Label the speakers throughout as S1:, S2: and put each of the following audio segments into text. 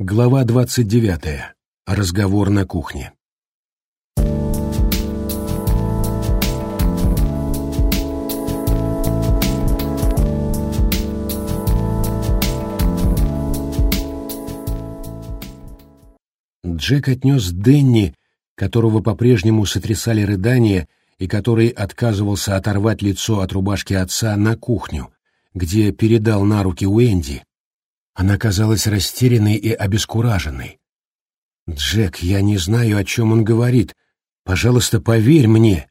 S1: Глава двадцать девятая. Разговор на кухне. Джек отнес Денни, которого по-прежнему сотрясали рыдания и который отказывался оторвать лицо от рубашки отца на кухню, где передал на руки Уэнди, она казалась растерянной и обескураженной. «Джек, я не знаю, о чем он говорит. Пожалуйста, поверь мне».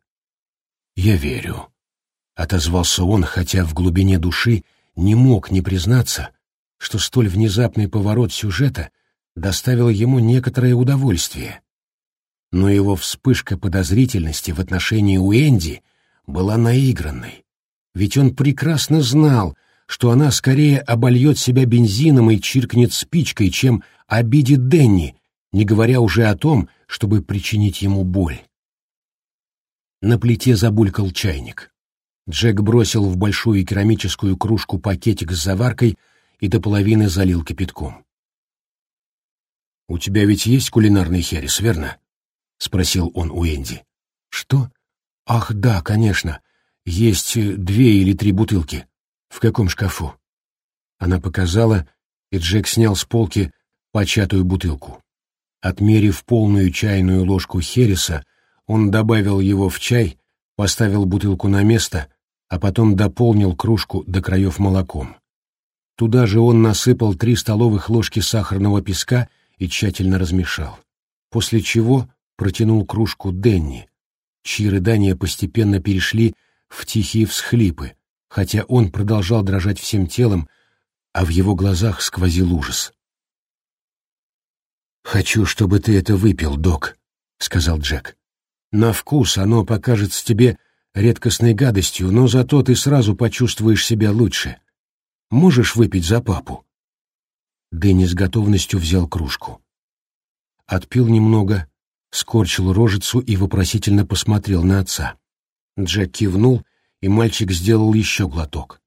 S1: «Я верю», — отозвался он, хотя в глубине души не мог не признаться, что столь внезапный поворот сюжета доставил ему некоторое удовольствие. Но его вспышка подозрительности в отношении Уэнди была наигранной, ведь он прекрасно знал, что она скорее обольет себя бензином и чиркнет спичкой, чем обидит Денни, не говоря уже о том, чтобы причинить ему боль. На плите забулькал чайник. Джек бросил в большую керамическую кружку пакетик с заваркой и до половины залил кипятком. «У тебя ведь есть кулинарный херес, верно?» — спросил он у Энди. «Что? Ах, да, конечно. Есть две или три бутылки. «В каком шкафу?» Она показала, и Джек снял с полки початую бутылку. Отмерив полную чайную ложку хереса, он добавил его в чай, поставил бутылку на место, а потом дополнил кружку до краев молоком. Туда же он насыпал три столовых ложки сахарного песка и тщательно размешал. После чего протянул кружку Денни, чьи рыдания постепенно перешли в тихие всхлипы, хотя он продолжал дрожать всем телом, а в его глазах сквозил ужас. «Хочу, чтобы ты это выпил, док», — сказал Джек. «На вкус оно покажется тебе редкостной гадостью, но зато ты сразу почувствуешь себя лучше. Можешь выпить за папу?» Дэнни с готовностью взял кружку. Отпил немного, скорчил рожицу и вопросительно посмотрел на отца. Джек кивнул и мальчик сделал еще глоток.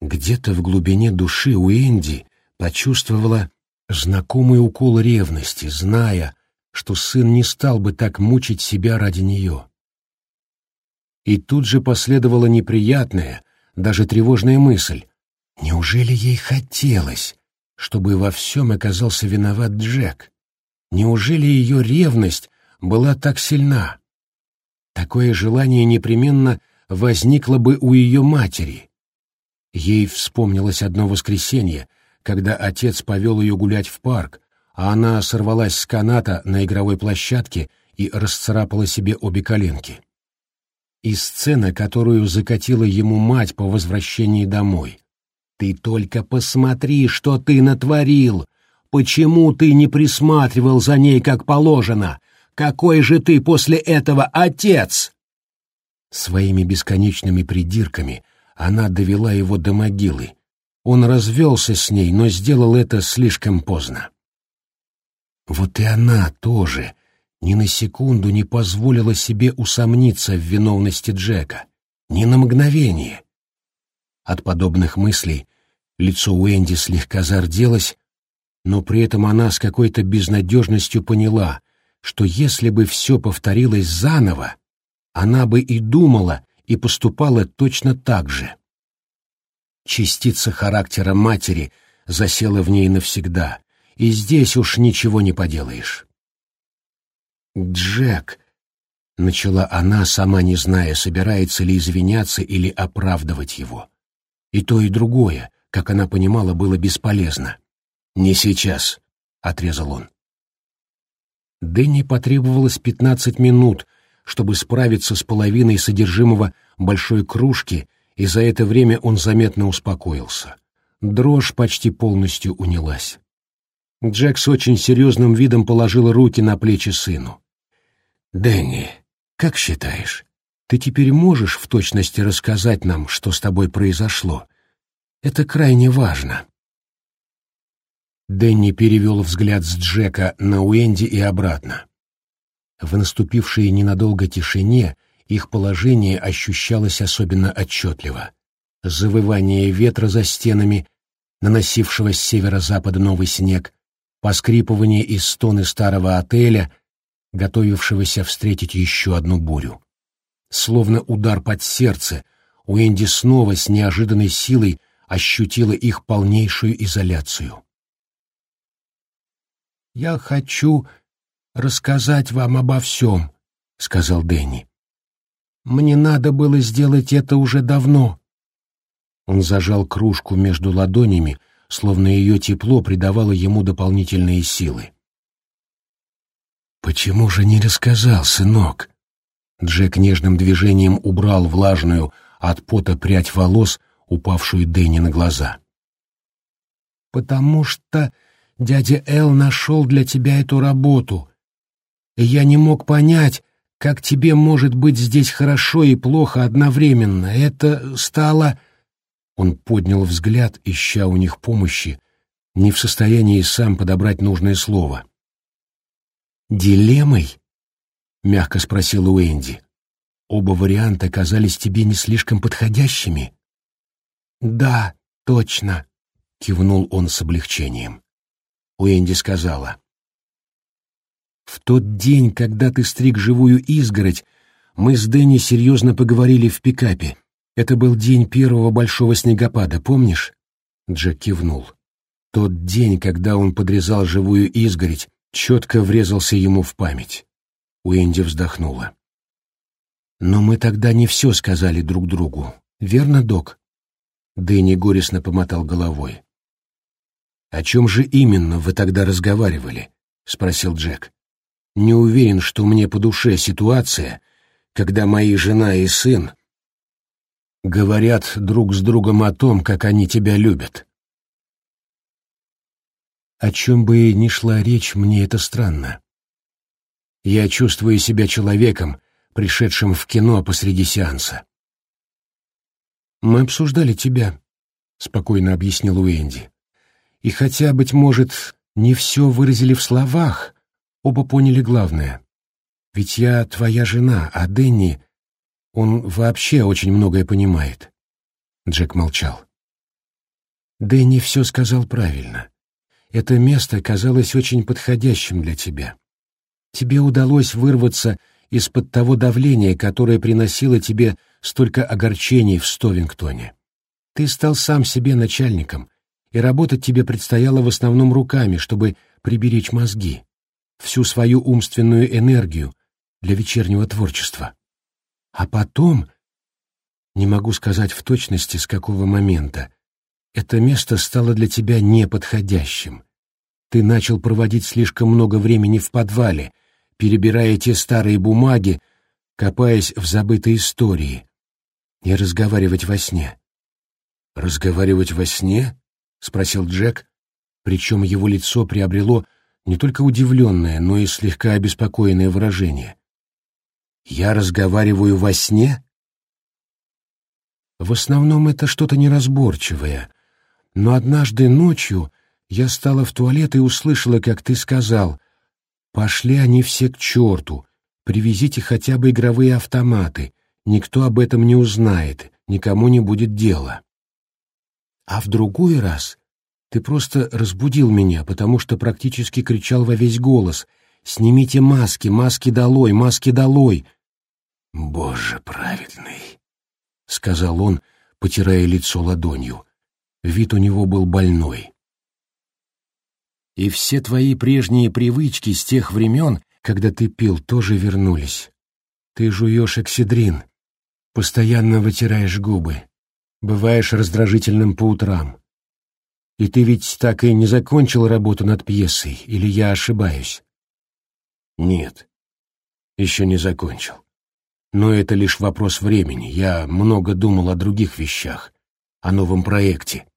S1: Где-то в глубине души у Энди почувствовала знакомый укол ревности, зная, что сын не стал бы так мучить себя ради нее. И тут же последовала неприятная, даже тревожная мысль. Неужели ей хотелось, чтобы во всем оказался виноват Джек? Неужели ее ревность была так сильна? Такое желание непременно возникла бы у ее матери. Ей вспомнилось одно воскресенье, когда отец повел ее гулять в парк, а она сорвалась с каната на игровой площадке и расцарапала себе обе коленки. И сцена, которую закатила ему мать по возвращении домой. «Ты только посмотри, что ты натворил! Почему ты не присматривал за ней как положено? Какой же ты после этого отец?» Своими бесконечными придирками она довела его до могилы. Он развелся с ней, но сделал это слишком поздно. Вот и она тоже ни на секунду не позволила себе усомниться в виновности Джека. Ни на мгновение. От подобных мыслей лицо Уэнди слегка зарделось, но при этом она с какой-то безнадежностью поняла, что если бы все повторилось заново, она бы и думала, и поступала точно так же. Частица характера матери засела в ней навсегда, и здесь уж ничего не поделаешь. «Джек», — начала она, сама не зная, собирается ли извиняться или оправдывать его. И то, и другое, как она понимала, было бесполезно. «Не сейчас», — отрезал он. Дэнни потребовалось пятнадцать минут, чтобы справиться с половиной содержимого большой кружки, и за это время он заметно успокоился. Дрожь почти полностью унялась. Джек с очень серьезным видом положил руки на плечи сыну. «Дэнни, как считаешь, ты теперь можешь в точности рассказать нам, что с тобой произошло? Это крайне важно». Дэнни перевел взгляд с Джека на Уэнди и обратно. В наступившей ненадолго тишине их положение ощущалось особенно отчетливо. Завывание ветра за стенами, наносившего с северо-запада новый снег, поскрипывание и стоны старого отеля, готовившегося встретить еще одну бурю. Словно удар под сердце, Уэнди снова с неожиданной силой ощутила их полнейшую изоляцию. «Я хочу рассказать вам обо всем», — сказал Дэнни. «Мне надо было сделать это уже давно». Он зажал кружку между ладонями, словно ее тепло придавало ему дополнительные силы. «Почему же не рассказал, сынок?» Джек нежным движением убрал влажную от пота прядь волос, упавшую Дэнни на глаза. «Потому что дядя Эл нашел для тебя эту работу, я не мог понять, как тебе может быть здесь хорошо и плохо одновременно. Это стало...» Он поднял взгляд, ища у них помощи, не в состоянии сам подобрать нужное слово. «Дилеммой?» — мягко спросил Уэнди. «Оба варианта казались тебе не слишком подходящими?» «Да, точно», — кивнул он с облегчением. Уэнди сказала. «В тот день, когда ты стриг живую изгородь, мы с Дэнни серьезно поговорили в пикапе. Это был день первого большого снегопада, помнишь?» Джек кивнул. Тот день, когда он подрезал живую изгородь, четко врезался ему в память. Уэнди вздохнула. «Но мы тогда не все сказали друг другу, верно, док?» Дэнни горестно помотал головой. «О чем же именно вы тогда разговаривали?» — спросил Джек. «Не уверен, что мне по душе ситуация, когда мои жена и сын говорят друг с другом о том, как они тебя любят. О чем бы ни шла речь, мне это странно. Я чувствую себя человеком, пришедшим в кино посреди сеанса. «Мы обсуждали тебя», — спокойно объяснил Уэнди. «И хотя, быть может, не все выразили в словах, оба поняли главное. Ведь я твоя жена, а Дэнни он вообще очень многое понимает. Джек молчал. Дэнни все сказал правильно. Это место казалось очень подходящим для тебя. Тебе удалось вырваться из-под того давления, которое приносило тебе столько огорчений в Стовингтоне. Ты стал сам себе начальником, и работать тебе предстояло в основном руками, чтобы приберечь мозги, всю свою умственную энергию для вечернего творчества. А потом, не могу сказать в точности, с какого момента, это место стало для тебя неподходящим. Ты начал проводить слишком много времени в подвале, перебирая те старые бумаги, копаясь в забытой истории, и разговаривать во сне. «Разговаривать во сне?» — спросил Джек, причем его лицо приобрело не только удивленное, но и слегка обеспокоенное выражение. Я разговариваю во сне? В основном это что-то неразборчивое. Но однажды ночью я стала в туалет и услышала, как ты сказал, «Пошли они все к черту, привезите хотя бы игровые автоматы, никто об этом не узнает, никому не будет дела». А в другой раз ты просто разбудил меня, потому что практически кричал во весь голос «Снимите маски, маски долой, маски долой!» «Боже праведный!» — сказал он, потирая лицо ладонью. Вид у него был больной. «И все твои прежние привычки с тех времен, когда ты пил, тоже вернулись. Ты жуешь эксидрин, постоянно вытираешь губы, бываешь раздражительным по утрам. И ты ведь так и не закончил работу над пьесой, или я ошибаюсь?» «Нет, еще не закончил. Но это лишь вопрос времени. Я много думал о других вещах, о новом проекте.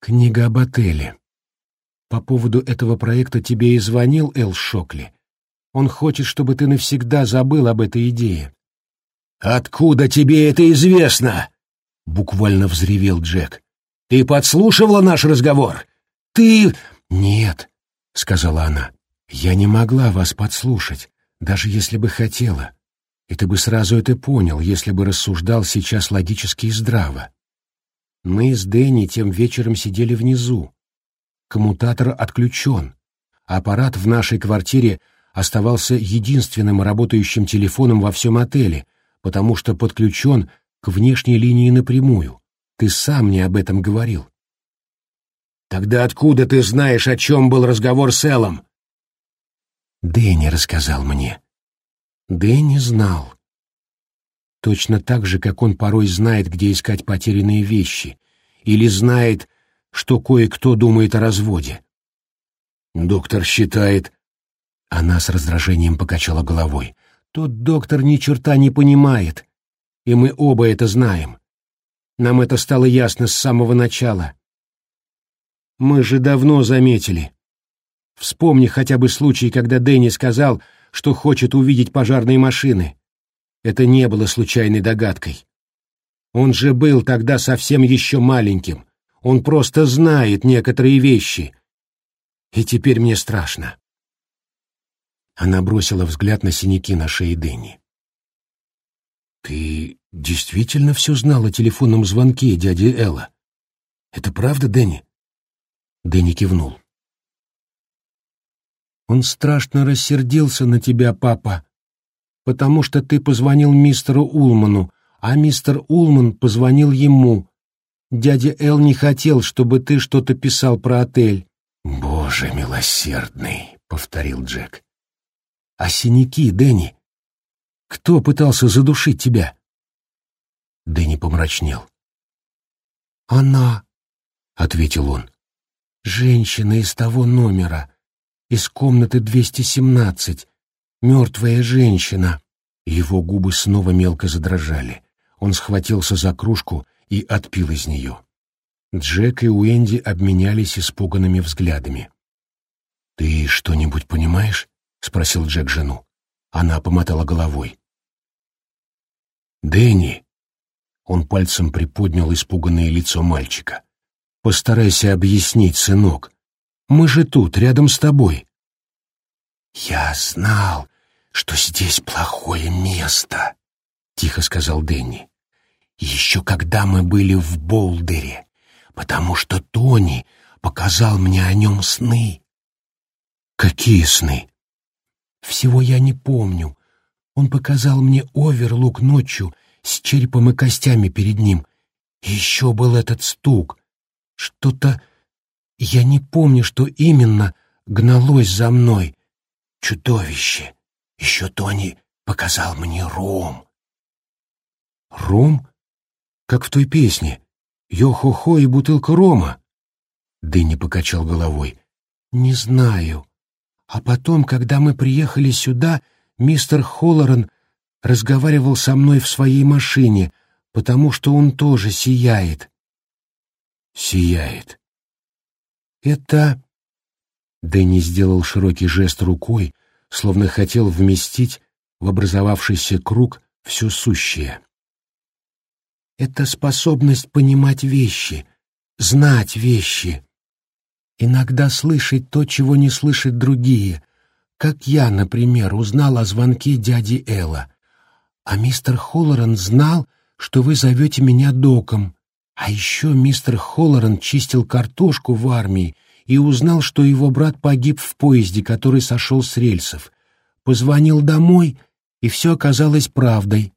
S1: Книга об отеле. По поводу этого проекта тебе и звонил Эл Шокли. Он хочет, чтобы ты навсегда забыл об этой идее. «Откуда тебе это известно?» — буквально взревел Джек. «Ты подслушивала наш разговор? Ты...» «Нет», — сказала она, — «я не могла вас подслушать, даже если бы хотела и ты бы сразу это понял, если бы рассуждал сейчас логически и здраво. Мы с Дэнни тем вечером сидели внизу. коммутатор отключен. Аппарат в нашей квартире оставался единственным работающим телефоном во всем отеле, потому что подключен к внешней линии напрямую. Ты сам мне об этом говорил. Тогда откуда ты знаешь, о чем был разговор с Эллом? Дэнни рассказал мне. Дэнни знал. Точно так же, как он порой знает, где искать потерянные вещи, или знает, что кое-кто думает о разводе. Доктор считает... Она с раздражением покачала головой. Тот доктор ни черта не понимает, и мы оба это знаем. Нам это стало ясно с самого начала. Мы же давно заметили. Вспомни хотя бы случай, когда Дэнни сказал, что хочет увидеть пожарные машины. Это не было случайной догадкой. Он же был тогда совсем еще маленьким. Он просто знает некоторые вещи. И теперь мне страшно. Она бросила взгляд на синяки на шее Дэнни. «Ты действительно все знал о телефонном звонке дяди Элла? Это правда, Дэнни?» Дэнни кивнул. «Он страшно рассердился на тебя, папа, потому что ты позвонил мистеру Улману, а мистер Улман позвонил ему. Дядя Эл не хотел, чтобы ты что-то писал про отель». «Боже милосердный», — повторил Джек. А синяки, Дэнни? Кто пытался задушить тебя? Дэнни помрачнел. Она, ответил он. Женщина из того номера, из комнаты 217. Мертвая женщина. Его губы снова мелко задрожали. Он схватился за кружку и отпил из нее. Джек и Уэнди обменялись испуганными взглядами. «Ты что-нибудь понимаешь?» — спросил Джек жену. Она помотала головой. «Дэнни!» Он пальцем приподнял испуганное лицо мальчика. «Постарайся объяснить, сынок. Мы же тут, рядом с тобой». «Я знал, что здесь плохое место», — тихо сказал Дэнни. «Еще когда мы были в Болдере, потому что Тони показал мне о нем сны». «Какие сны?» Всего я не помню. Он показал мне оверлук ночью с черепом и костями перед ним. Еще был этот стук. Что-то... Я не помню, что именно гналось за мной. Чудовище. Еще Тони показал мне ром. Ром? Как в той песне. Йо-хо-хо и бутылка рома. Дэнни покачал головой. Не знаю. А потом, когда мы приехали сюда, мистер Холлоран разговаривал со мной в своей машине, потому что он тоже сияет. Сияет. Это... Дэнни сделал широкий жест рукой, словно хотел вместить в образовавшийся круг все сущее. Это способность понимать вещи, знать вещи, Иногда слышать то, чего не слышат другие, как я, например, узнал о звонке дяди Элла. А мистер Холлоран знал, что вы зовете меня доком. А еще мистер Холлоран чистил картошку в армии и узнал, что его брат погиб в поезде, который сошел с рельсов. Позвонил домой, и все оказалось правдой.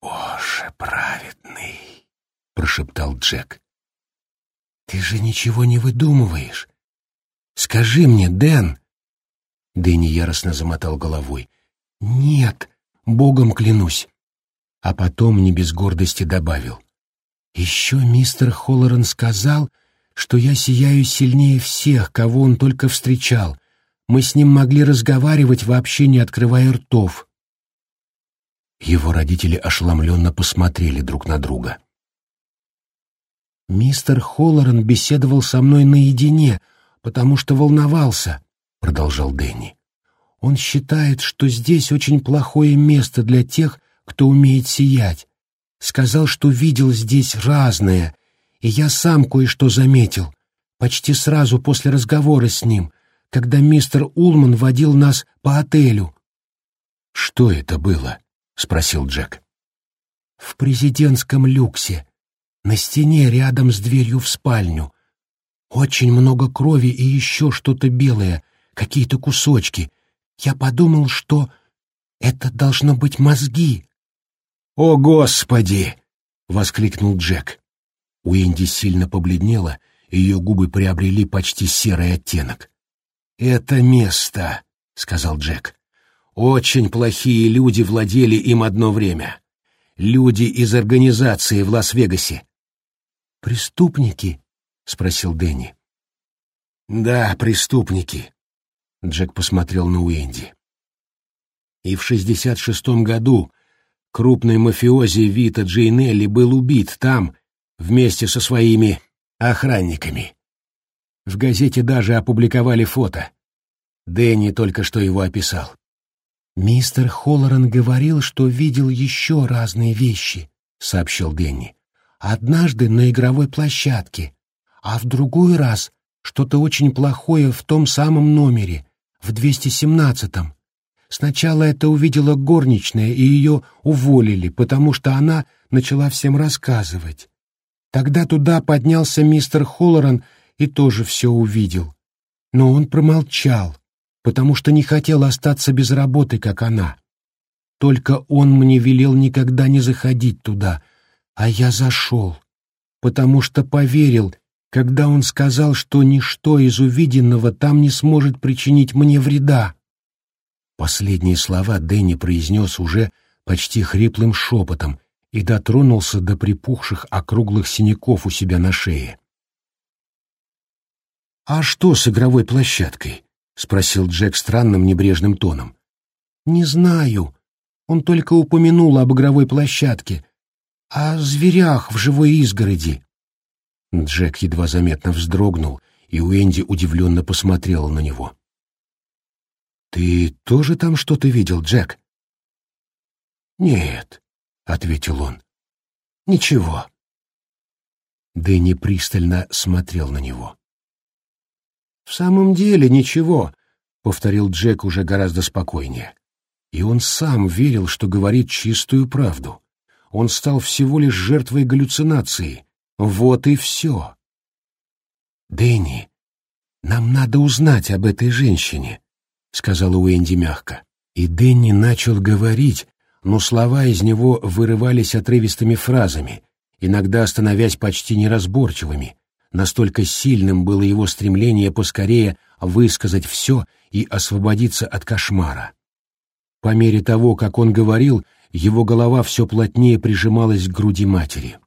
S1: «Боже праведный!» — прошептал Джек. Ты же ничего не выдумываешь. Скажи мне, Дэн. Дэнни яростно замотал головой. Нет, богом клянусь. А потом не без гордости добавил. Еще мистер Холлоран сказал, что я сияю сильнее всех, кого он только встречал. Мы с ним могли разговаривать, вообще не открывая ртов. Его родители ошеломленно посмотрели друг на друга. «Мистер Холлоран беседовал со мной наедине, потому что волновался», — продолжал Дэнни. «Он считает, что здесь очень плохое место для тех, кто умеет сиять. Сказал, что видел здесь разное, и я сам кое-что заметил, почти сразу после разговора с ним, когда мистер Улман водил нас по отелю». «Что это было?» — спросил Джек. «В президентском люксе», на стене рядом с дверью в спальню. Очень много крови и еще что-то белое, какие-то кусочки. Я подумал, что это должно быть мозги. «О, Господи!» — воскликнул Джек. Уэнди сильно побледнела, ее губы приобрели почти серый оттенок. «Это место», — сказал Джек. «Очень плохие люди владели им одно время. Люди из организации в Лас-Вегасе». «Преступники?» — спросил Дэнни. «Да, преступники», — Джек посмотрел на Уэнди. И в шестьдесят шестом году крупный мафиози Вита Джейнелли был убит там вместе со своими охранниками. В газете даже опубликовали фото. Дэнни только что его описал. «Мистер Холлоран говорил, что видел еще разные вещи», — сообщил Дэнни. «Однажды на игровой площадке, а в другой раз что-то очень плохое в том самом номере, в 217-м. Сначала это увидела горничная, и ее уволили, потому что она начала всем рассказывать. Тогда туда поднялся мистер Холлоран и тоже все увидел. Но он промолчал, потому что не хотел остаться без работы, как она. Только он мне велел никогда не заходить туда, а я зашел, потому что поверил, когда он сказал, что ничто из увиденного там не сможет причинить мне вреда. Последние слова Дэнни произнес уже почти хриплым шепотом и дотронулся до припухших округлых синяков у себя на шее. «А что с игровой площадкой?» — спросил Джек странным небрежным тоном. «Не знаю. Он только упомянул об игровой площадке. О зверях в живой изгороди». Джек едва заметно вздрогнул, и Уэнди удивленно посмотрела на него. «Ты тоже там что-то видел, Джек?» «Нет», — ответил он. «Ничего». Дэнни пристально смотрел на него. «В самом деле ничего», — повторил Джек уже гораздо спокойнее. И он сам верил, что говорит чистую правду. Он стал всего лишь жертвой галлюцинации. Вот и все. «Дэнни, нам надо узнать об этой женщине», сказала Уэнди мягко. И Дэнни начал говорить, но слова из него вырывались отрывистыми фразами, иногда становясь почти неразборчивыми. Настолько сильным было его стремление поскорее высказать все и освободиться от кошмара. По мере того, как он говорил, его голова все плотнее прижималась к груди матери.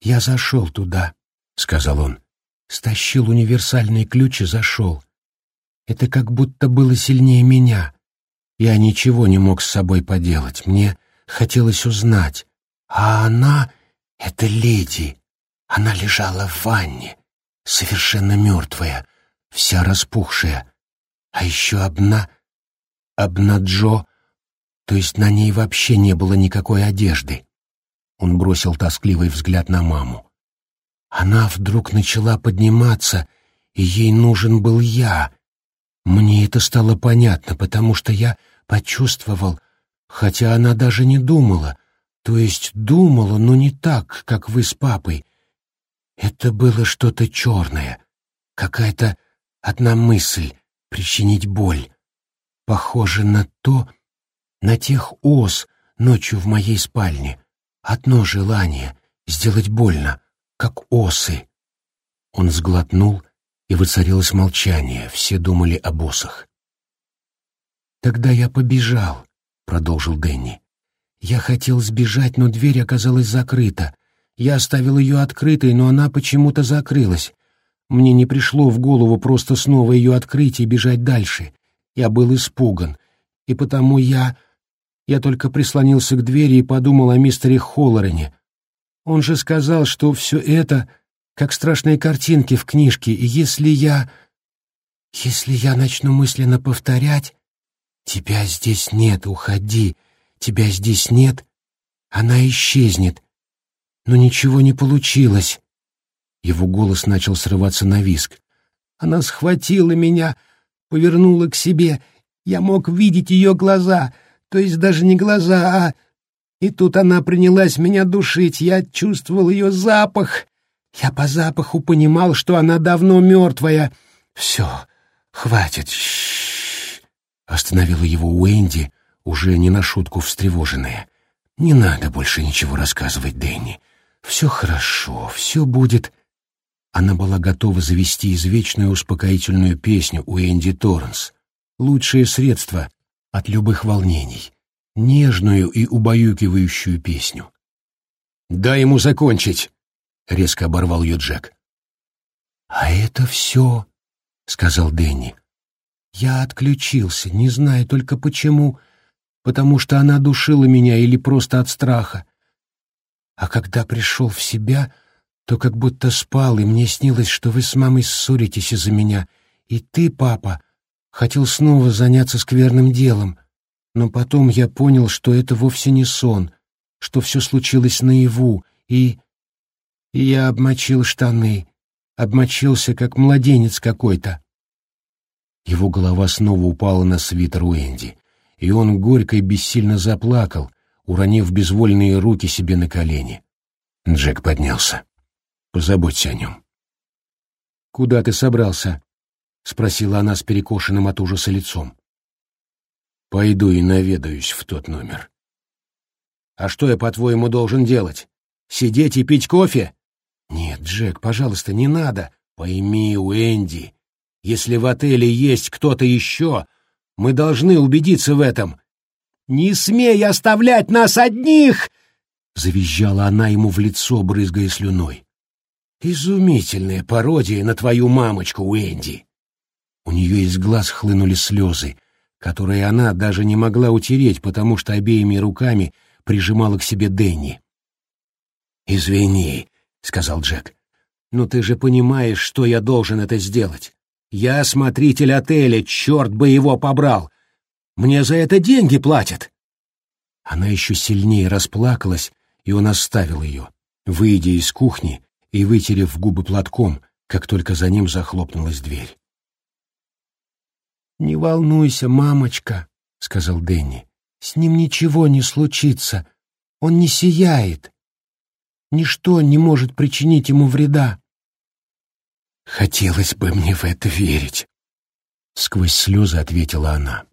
S1: «Я зашел туда», — сказал он. «Стащил универсальный ключ и зашел. Это как будто было сильнее меня. Я ничего не мог с собой поделать. Мне хотелось узнать. А она, эта леди, она лежала в ванне, совершенно мертвая, вся распухшая. А еще одна, одна Джо, то есть на ней вообще не было никакой одежды. Он бросил тоскливый взгляд на маму. Она вдруг начала подниматься, и ей нужен был я, мне это стало понятно, потому что я почувствовал, хотя она даже не думала, то есть думала, но не так, как вы с папой. Это было что-то черное, какая-то одна мысль — причинить боль. Похоже на то, на тех ос ночью в моей спальне. Одно желание — сделать больно, как осы. Он сглотнул и воцарилось молчание, все думали о боссах. «Тогда я побежал», — продолжил Дэнни. «Я хотел сбежать, но дверь оказалась закрыта. Я оставил ее открытой, но она почему-то закрылась. Мне не пришло в голову просто снова ее открыть и бежать дальше. Я был испуган, и потому я... Я только прислонился к двери и подумал о мистере Холлорене. Он же сказал, что все это как страшные картинки в книжке, и если я... Если я начну мысленно повторять «Тебя здесь нет, уходи, тебя здесь нет», она исчезнет. Но ничего не получилось. Его голос начал срываться на виск. Она схватила меня, повернула к себе. Я мог видеть ее глаза, то есть даже не глаза, а... И тут она принялась меня душить. Я чувствовал ее запах, Я по запаху понимал, что она давно мертвая. Все, хватит. Ш Остановила его Уэнди, уже не на шутку встревоженная. Не надо больше ничего рассказывать, Дэнни. Все хорошо, все будет... Она была готова завести извечную успокоительную песню у Энди Торренс. Лучшее средство от любых волнений. Нежную и убаюкивающую песню. «Дай ему закончить!» — резко оборвал ее Джек. «А это все», — сказал Дэнни. «Я отключился, не знаю только почему, потому что она душила меня или просто от страха. А когда пришел в себя, то как будто спал, и мне снилось, что вы с мамой ссоритесь из-за меня, и ты, папа, хотел снова заняться скверным делом, но потом я понял, что это вовсе не сон, что все случилось наяву, и... и я обмочил штаны, обмочился, как младенец какой-то. Его голова снова упала на свитер Уэнди, и он горько и бессильно заплакал, уронив безвольные руки себе на колени. Джек поднялся. «Позаботься о нем». «Куда ты собрался?» — спросила она с перекошенным от ужаса лицом. «Пойду и наведаюсь в тот номер». «А что я, по-твоему, должен делать? Сидеть и пить кофе?» «Нет, Джек, пожалуйста, не надо. Пойми, Уэнди, если в отеле есть кто-то еще, мы должны убедиться в этом. «Не смей оставлять нас одних!» — завизжала она ему в лицо, брызгая слюной. «Изумительная пародия на твою мамочку, Уэнди!» У нее из глаз хлынули слезы, которые она даже не могла утереть, потому что обеими руками прижимала к себе Дэнни. «Извини», — сказал Джек, — «но ты же понимаешь, что я должен это сделать. Я смотритель отеля, черт бы его побрал. Мне за это деньги платят. Она еще сильнее расплакалась, и он оставил ее, выйдя из кухни и вытерев губы платком, как только за ним захлопнулась дверь. «Не волнуйся, мамочка», — сказал Дэнни. «С ним ничего не случится. Он не сияет. Ничто не может причинить ему вреда». «Хотелось бы мне в это верить», — сквозь слезы ответила она.